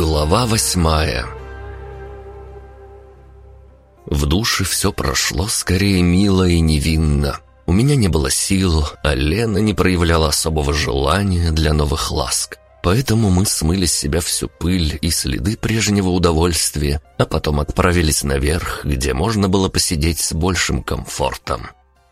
Глава восьмая В душе все прошло скорее мило и невинно. У меня не было сил, а Лена не проявляла особого желания для новых ласк. Поэтому мы смыли с себя всю пыль и следы прежнего удовольствия, а потом отправились наверх, где можно было посидеть с большим комфортом.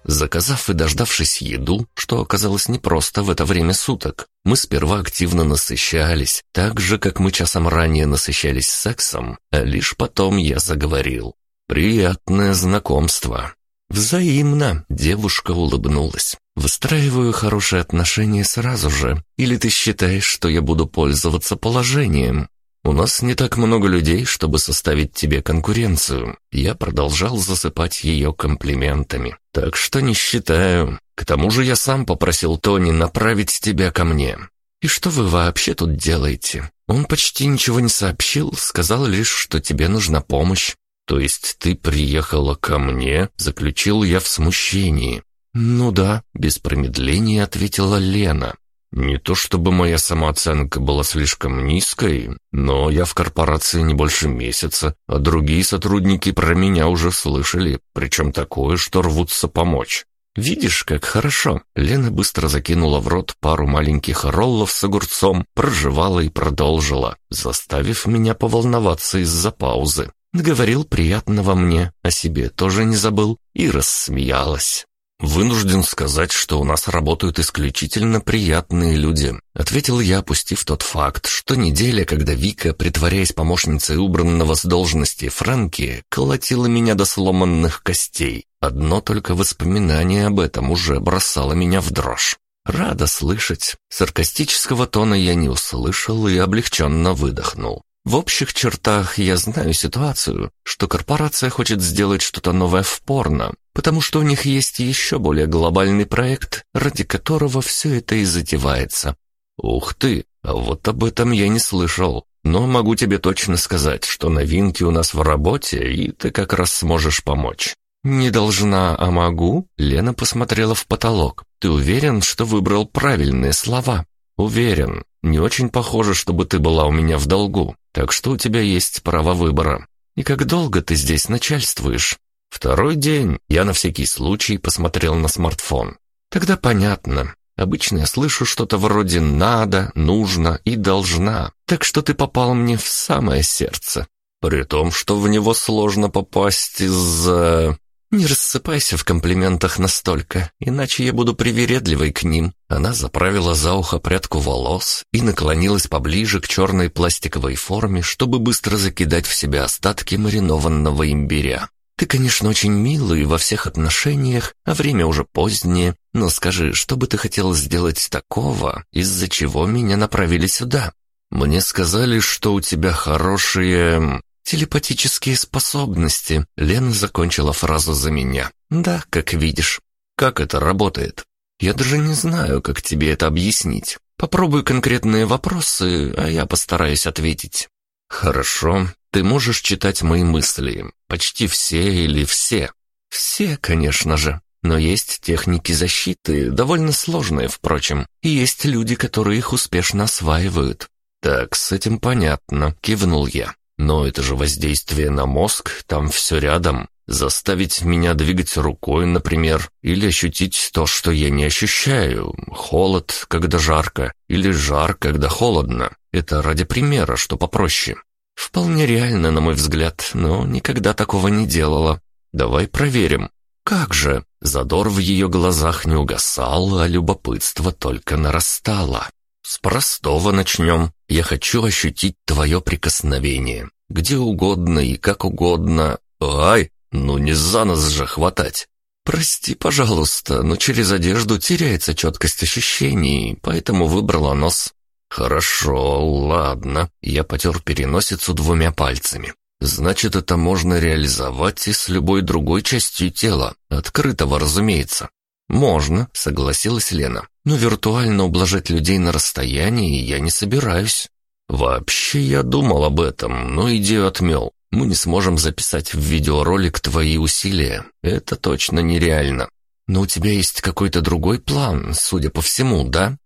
Заказав и дождавшись еду, что оказалось непросто в это время суток, мы сперва активно насыщались, так же, как мы часом ранее насыщались сексом, а лишь потом я заговорил. «Приятное знакомство». «Взаимно», — девушка улыбнулась. «Выстраиваю хорошие отношения сразу же, или ты считаешь, что я буду пользоваться положением?» У нас не так много людей, чтобы составить тебе конкуренцию. Я продолжал засыпать ее комплиментами. Так что не считаю. К тому же я сам попросил Тони направить тебя ко мне. И что вы вообще тут делаете? Он почти ничего не сообщил, сказал лишь, что тебе нужна помощь. То есть ты приехала ко мне, заключил я в смущении. Ну да, без промедления ответила Лена. Не то чтобы моя самооценка была слишком низкой, но я в корпорации не больше месяца, а другие сотрудники про меня уже слышали, причем такое, что рвутся помочь. «Видишь, как хорошо!» Лена быстро закинула в рот пару маленьких роллов с огурцом, прожевала и продолжила, заставив меня поволноваться из-за паузы. Говорил приятного мне, о себе тоже не забыл, и рассмеялась. «Вынужден сказать, что у нас работают исключительно приятные люди», ответил я, опустив тот факт, что неделя, когда Вика, притворяясь помощницей убранного с должности Франки, колотила меня до сломанных костей. Одно только воспоминание об этом уже бросало меня в дрожь. Рада слышать. Саркастического тона я не услышал и облегченно выдохнул. В общих чертах я знаю ситуацию, что корпорация хочет сделать что-то новое в порно, потому что у них есть еще более глобальный проект, ради которого все это и затевается. Ух ты, а вот об этом я не слышал. Но могу тебе точно сказать, что новинки у нас в работе, и ты как раз сможешь помочь. «Не должна, а могу?» Лена посмотрела в потолок. «Ты уверен, что выбрал правильные слова?» «Уверен. Не очень похоже, чтобы ты была у меня в долгу, так что у тебя есть право выбора. И как долго ты здесь начальствуешь?» «Второй день. Я на всякий случай посмотрел на смартфон. Тогда понятно. Обычно я слышу что-то вроде «надо», «нужно» и «должна». Так что ты попал мне в самое сердце. При том, что в него сложно попасть из-за... «Не рассыпайся в комплиментах настолько, иначе я буду привередливой к ним». Она заправила за ухо прядку волос и наклонилась поближе к черной пластиковой форме, чтобы быстро закидать в себя остатки маринованного имбиря. «Ты, конечно, очень милый во всех отношениях, а время уже позднее, но скажи, что бы ты хотел сделать такого, из-за чего меня направили сюда?» «Мне сказали, что у тебя хорошие...» «Телепатические способности», — Лена закончила фразу за меня. «Да, как видишь». «Как это работает?» «Я даже не знаю, как тебе это объяснить. Попробуй конкретные вопросы, а я постараюсь ответить». «Хорошо. Ты можешь читать мои мысли. Почти все или все?» «Все, конечно же. Но есть техники защиты, довольно сложные, впрочем, и есть люди, которые их успешно осваивают». «Так, с этим понятно», — кивнул я. Но это же воздействие на мозг, там все рядом. Заставить меня двигать рукой, например, или ощутить то, что я не ощущаю. Холод, когда жарко, или жар, когда холодно. Это ради примера, что попроще. Вполне реально, на мой взгляд, но никогда такого не делала. Давай проверим. Как же? Задор в ее глазах не угасал, а любопытство только нарастало. С простого начнем. Я хочу ощутить твое прикосновение. Где угодно и как угодно. Ай, ну не за нас же хватать. Прости, пожалуйста, но через одежду теряется четкость ощущений, поэтому выбрала нос. Хорошо, ладно. Я потер переносицу двумя пальцами. Значит, это можно реализовать и с любой другой частью тела, открытого, разумеется. «Можно», — согласилась Лена. «Но виртуально ублажать людей на расстоянии я не собираюсь». «Вообще я думал об этом, но идею отмел. Мы не сможем записать в видеоролик твои усилия. Это точно нереально. Но у тебя есть какой-то другой план, судя по всему, да?»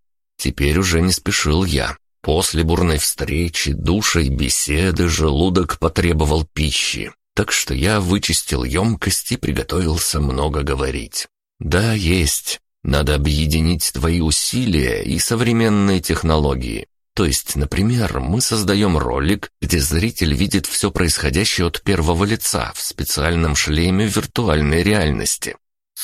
Теперь уже не спешил я. После бурной встречи, душа и беседы желудок потребовал пищи, так что я вычистил емкость и приготовился много говорить. Да, есть. Надо объединить твои усилия и современные технологии. То есть, например, мы создаем ролик, где зритель видит все происходящее от первого лица в специальном шлеме виртуальной реальности.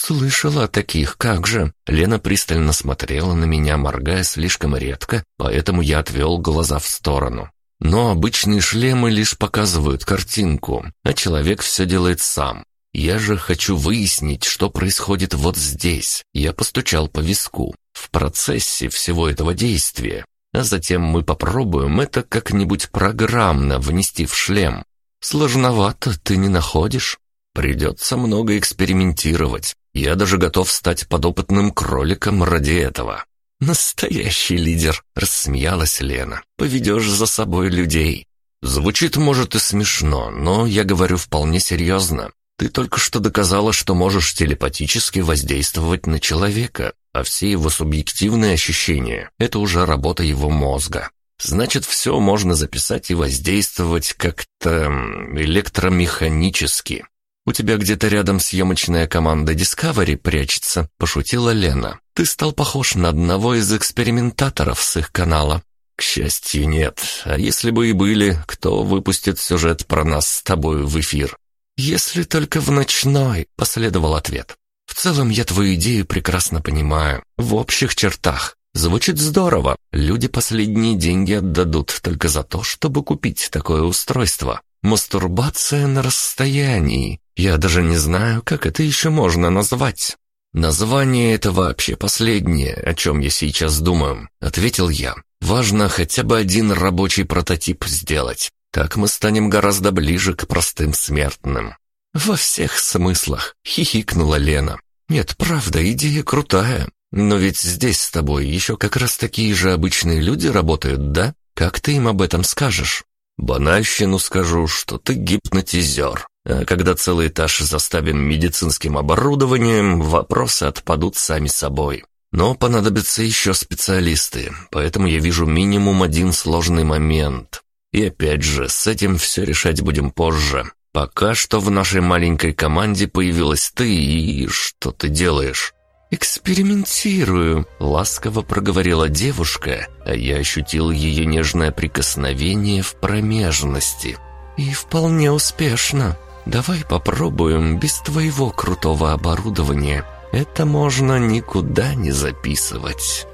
«Слышала о таких, как же?» Лена пристально смотрела на меня, моргая слишком редко, поэтому я отвел глаза в сторону. Но обычные шлемы лишь показывают картинку, а человек все делает сам. Я же хочу выяснить, что происходит вот здесь. Я постучал по виску. В процессе всего этого действия а затем мы попробуем это как-нибудь программно внести в шлем. Сложновато, ты не находишь? Придется много экспериментировать. Я даже готов стать подопытным кроликом ради этого. Настоящий лидер, рассмеялась Лена. Поведешь за собой людей. Звучит, может, и смешно, но я говорю вполне серьезно. Ты только что доказала, что можешь телепатически воздействовать на человека а все его субъективные ощущения — это уже работа его мозга. Значит, все можно записать и воздействовать как-то электромеханически. «У тебя где-то рядом съемочная команда Discovery прячется», — пошутила Лена. «Ты стал похож на одного из экспериментаторов с их канала». «К счастью, нет. А если бы и были, кто выпустит сюжет про нас с тобой в эфир?» «Если только в ночной», — последовал ответ. В целом я твою идею прекрасно понимаю. В общих чертах. Звучит здорово. Люди последние деньги отдадут только за то, чтобы купить такое устройство. Мастурбация на расстоянии. Я даже не знаю, как это еще можно назвать. Название это вообще последнее, о чем я сейчас думаю, ответил я. Важно хотя бы один рабочий прототип сделать. Так мы станем гораздо ближе к простым смертным. «Во всех смыслах», — хихикнула Лена. «Нет, правда, идея крутая. Но ведь здесь с тобой еще как раз такие же обычные люди работают, да? Как ты им об этом скажешь?» «Банальщину скажу, что ты гипнотизер. А когда целый этаж заставен медицинским оборудованием, вопросы отпадут сами собой. Но понадобятся еще специалисты, поэтому я вижу минимум один сложный момент. И опять же, с этим все решать будем позже. Пока что в нашей маленькой команде появилась ты, и что ты делаешь?» «Экспериментирую», — ласково проговорила девушка, а я ощутил ее нежное прикосновение в промежности. «И вполне успешно. Давай попробуем без твоего крутого оборудования. Это можно никуда не записывать».